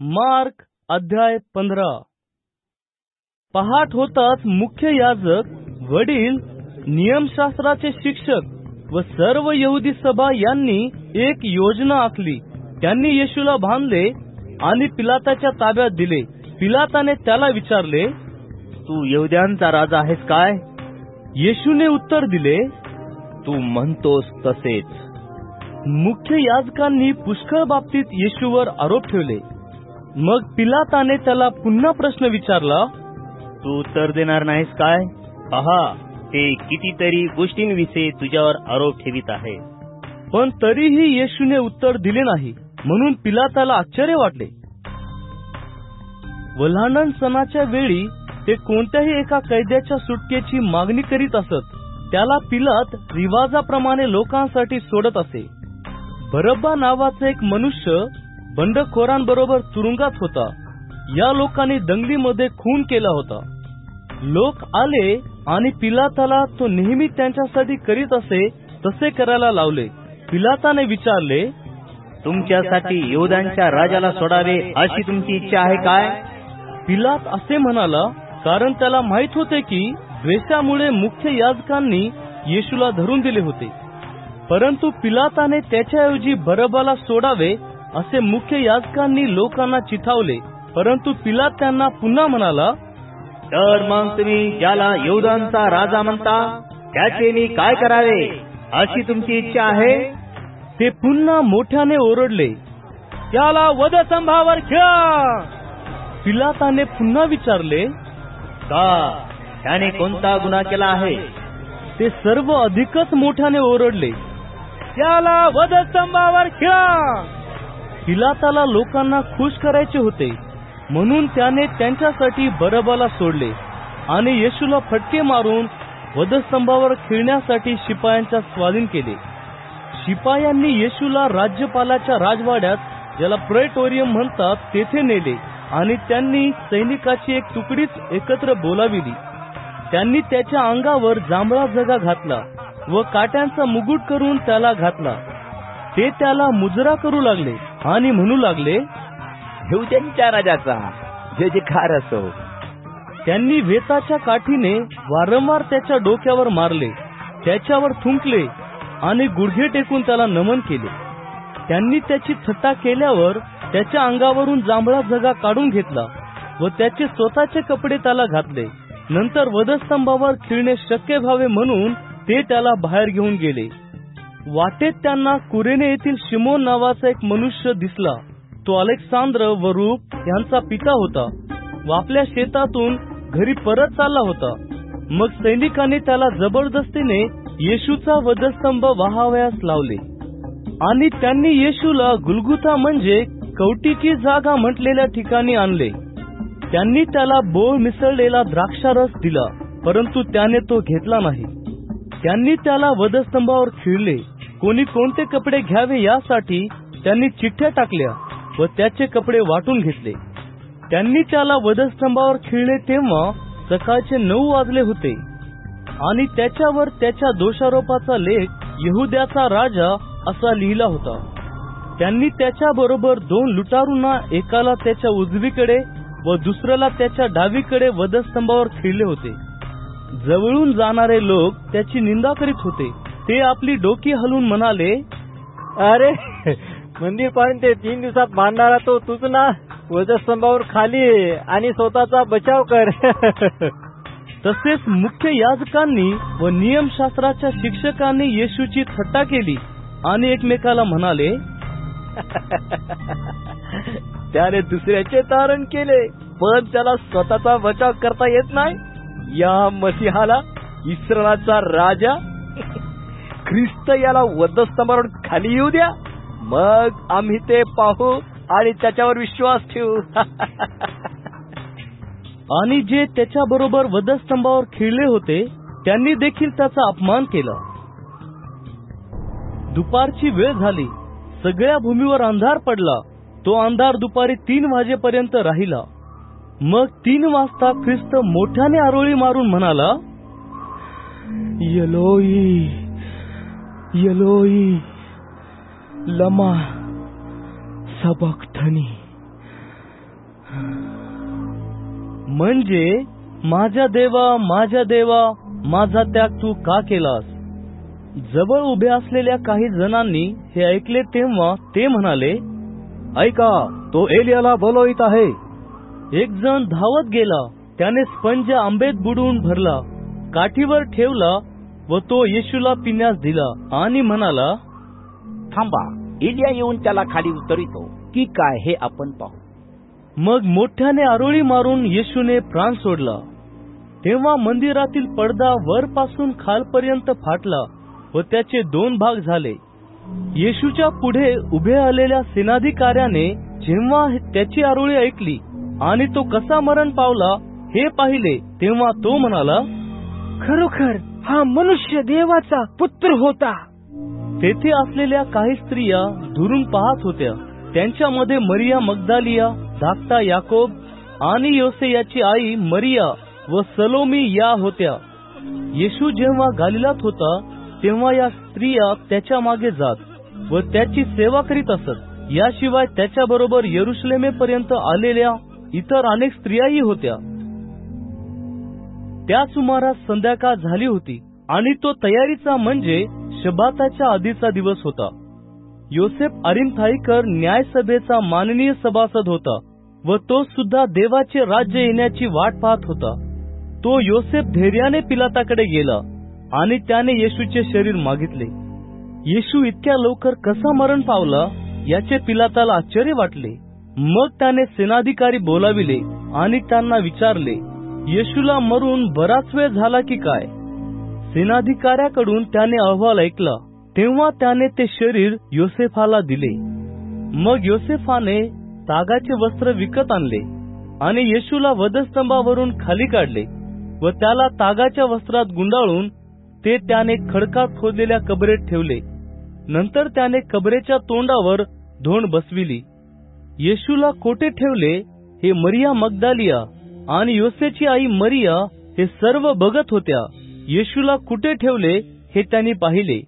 Mark अध्याय पंधरा. पहाट होताच मुख्य याजक वडील नियमशास्त्राचे शिक्षक व सर्व यहुदी सभा यांनी एक योजना आखली. त्यांनी येशूला बांधले आणि पिलाताच्या ताब्यात दिले. पिलाताने त्याला विचारले तू यहुद्यांचा राजा आहेस काय? येशूने उत्तर दिले तू म्हणतोस तसेच. मुख्य याजकांनी पुष्कळ बाबतीत येशूवर आरोप ठेवले. मग पिलाताने त्याला पुन्हा प्रश्न विचारला तू उत्तर देणार नाहीस काय? पहा ते कितीतरी गोष्टींविषयी तुझ्यावर आरोप ठेवित आहे. पण तरीही येशूने उत्तर दिले नाही. म्हणून पिलाताला आश्चर्य वाटले. वल्हांडण सणाच्या वेळी ते कोणत्याही एका कैद्याच्या सुटकेची मागणी करीत असत. त्याला पिलात रिवाजाप्रमाणे लोकांसाठी सोडत असे. बरब्बा नावाचा एक मनुष्य बंडखोरांबरोबर तुरुंगात होता. या लोकांनी दंगलीमध्ये खून केला होता. लोक आले आणि पिलाताला तो नेहमी त्यांच्यासाठी करीत असे तसे करायला लावले. पिलाताने विचारले तुमच्यासाठी येहुदांच्या राजाला सोडावे अशी तुमची इच्छा आहे काय? पिलात असे म्हणाला कारण त्याला माहीत होते की द्वेषामुळे मुख्य याजकांनी येशूला धरून दिले होते. परंतु पिलाताने त्याच्याऐवजी बरबाला सोडावे असे मुख्य याजकांनी लोकांना चिथावले परंतु पिलात त्यांना पुन्हा म्हणाला तर मग तुम्ही ज्याला येहुदांचा राजा म्हणता त्याचे मी काय करावे? अशी तुमची इच्छा आहे? ते पुन्हा मोठ्याने ओरडले त्याला वधस्तंभावर घ्या पिलाताने पुन्हा विचारले का? त्याने कोणता गुन्हा केला आहे? ते सर्व अधिकच मोठ्याने ओरडले त्याला वधस्तंभावर खेळा. पिलाताला लोकांना खुश करायचे होते. म्हणून त्याने त्यांच्यासाठी बरबाला सोडले आणि येशूला फटके मारून वधस्तंभावर खेळण्यासाठी शिपायांच्या स्वाधीन केले. शिपायांनी येशूला राज्यपालाच्या राजवाड्यात ज्याला प्रेटोरियम म्हणतात तेथे नेले आणि त्यांनी सैनिकाची एक तुकडीच एकत्र बोलाविली. त्यांनी त्याच्या अंगावर जांभळा जगा घातला व काट्यांचा मुकुट करून त्याला घातला. ते त्याला मुजरा करू लागले. आणि म्हणू लागले येहुद्यांच्या राजाचा जे जे खार असो. त्यांनी वेताच्या काठीने वारंवार त्याच्या डोक्यावर मारले त्याच्यावर थुंकले आणि गुडघे टेकून त्याला नमन केले. त्यांनी त्याची थट्टा केल्यावर त्याच्या अंगावरून जांभळा जगा काढून घेतला व त्याचे स्वतःचे कपडे त्याला घातले. नंतर वधस्तंभावर खिळणे शक्य व्हावे म्हणून ते त्याला बाहेर घेऊन गेले. वाटेत त्यांना कुरेने येथील शिमोन नावाचा एक मनुष्य दिसला. तो अलेक्सांद्र व रूप यांचा पिता होता. व आपल्या शेतातून घरी परत चालला होता. मग सैनिकांनी त्याला जबरदस्तीने येशूचा वधस्तंभ वाहावयास लावले. आणि त्यांनी येशूला गुलगुता म्हणजे कवटीची जागा म्हटलेल्या ठिकाणी आणले. त्यांनी त्याला बोळ मिसळलेला द्राक्षारस दिला परंतु त्याने तो घेतला नाही. त्यांनी त्याला वधस्तंभावर खिळले. कोणी कोणते कपडे घ्यावे यासाठी त्यांनी चिठ्ठ्या टाकल्या व त्याचे कपडे वाटून घेतले. त्यांनी त्याला वधस्तंभावर खिळले तेव्हा सकाळचे नऊ वाजले होते. आणि त्याच्यावर त्याच्या दोषारोपाचा लेख येहुद्याचा राजा असा लिहिला होता. त्यांनी त्याच्या बरोबर दोन लुटारूंना एकाला त्याच्या उजवीकडे व दुसऱ्याला त्याच्या डावीकडे वधस्तंभावर खिळले होते. जवळून जाणारे लोक त्याची निंदा करीत होते. ते आपली डोकी हलवून म्हणाले अरे मंदिर ते तीन दिवसात बांधणारा तो तूच ना? वजस्तंभावर खाली आणि स्वतःचा बचाव कर. तसेच मुख्य याजकांनी व नियमशास्त्राच्या शिक्षकांनी येशूची थट्टा केली आणि एकमेकाला म्हणाले त्याने दुसऱ्याचे तारण केले पण त्याला स्वतःचा बचाव करता येत नाही. या मसिहाला इस्रायलाचा राजा ख्रिस्त याला वधस्तंभावरून खाली येऊ द्या. मग आम्ही ते पाहू आणि त्याच्यावर विश्वास ठेवू. आणि जे त्याच्या बरोबर वधस्तंभावर खिळले होते त्यांनी देखील त्याचा अपमान केला. दुपारची वेळ झाली. सगळ्या भूमीवर अंधार पडला. तो अंधार दुपारी तीन वाजेपर्यंत राहिला. मग तीन वाजता ख्रिस्त मोठ्याने आरोळी मारून म्हणाला यलोई यलोई लमा सबक्थनी म्हणजे माझ्या देवा माझ्या देवा माझा त्याग तू का केलास जवळ उभे असलेल्या काही जणांनी हे ऐकले तेव्हा ते म्हणाले ऐका तो एलियाला बोलवित आहे. एक जण धावत गेला त्याने स्पंज आंबेत बुडवून भरला काठीवर ठेवला व तो येशूला पिण्यास दिला आणि म्हणाला थांबा एलिया येऊन त्याला खाली उतरितो. की काय हे आपण पाहू. मग मोठ्याने आरोळी मारून येशूने प्राण सोडला. तेव्हा मंदिरातील पडदा वरपासून खालपर्यंत फाटला व त्याचे दोन भाग झाले. येशूच्या पुढे उभे आलेल्या सेनाधिकाऱ्याने जेव्हा त्याची आरोळी ऐकली आणि तो कसा मरण पावला हे पाहिले तेव्हा तो म्हणाला खरोखर हा मनुष्य देवाचा पुत्र होता. तेथे असलेल्या काही स्त्रिया दुरून पाहत होत्या. त्यांच्यामध्ये मरिया मगदालिया धाकटा याकोब आणि योसे याची आई मरिया व सलोमी या होत्या. येशू जेव्हा गालिलात होता तेव्हा या स्त्रिया त्याच्यामागे जात व त्याची सेवा करीत असत. याशिवाय त्याच्या बरोबर आलेल्या इतर अनेक स्त्रियाही होत्या. त्या सुमारास संध्याकाळ झाली होती आणि तो तयारीचा म्हणजे शबाताच्या आधीचा दिवस होता. योसेफ अरिमथाईकर न्यायसभेचा माननीय सभासद होता व तो सुद्धा देवाचे राज्य येण्याची वाट पाहत होता. तो योसेफ धैर्याने पिलाताकडे गेला आणि त्याने येशूचे शरीर मागितले. येशू इतक्या लवकर कसा मरण पावला याचे पिलाताला आश्चर्य वाटले. मग त्याने सेनाधिकारी बोलाविले आणि त्यांना विचारले येशूला मरून बराच वेळ झाला की काय? सेनाधिकाऱ्याकडून त्याने अहवाल ऐकला. तेव्हा त्याने ते शरीर योसेफाला दिले. मग योसेफाने तागाचे वस्त्र विकत आणले आणि येशूला वधस्तंभावरून खाली काढले व त्याला तागाच्या वस्त्रात गुंडाळून ते त्याने खडकात खोदलेल्या कबरेत ठेवले. नंतर त्याने कबरेच्या तोंडावर धोंड बसविली. येशूला कोठे ठेवले हे मरिया मगदालिया आणि योसेची आई मरिया हे सर्व बघत होत्या. येशूला कुठे ठेवले हे त्यांनी पाहिले.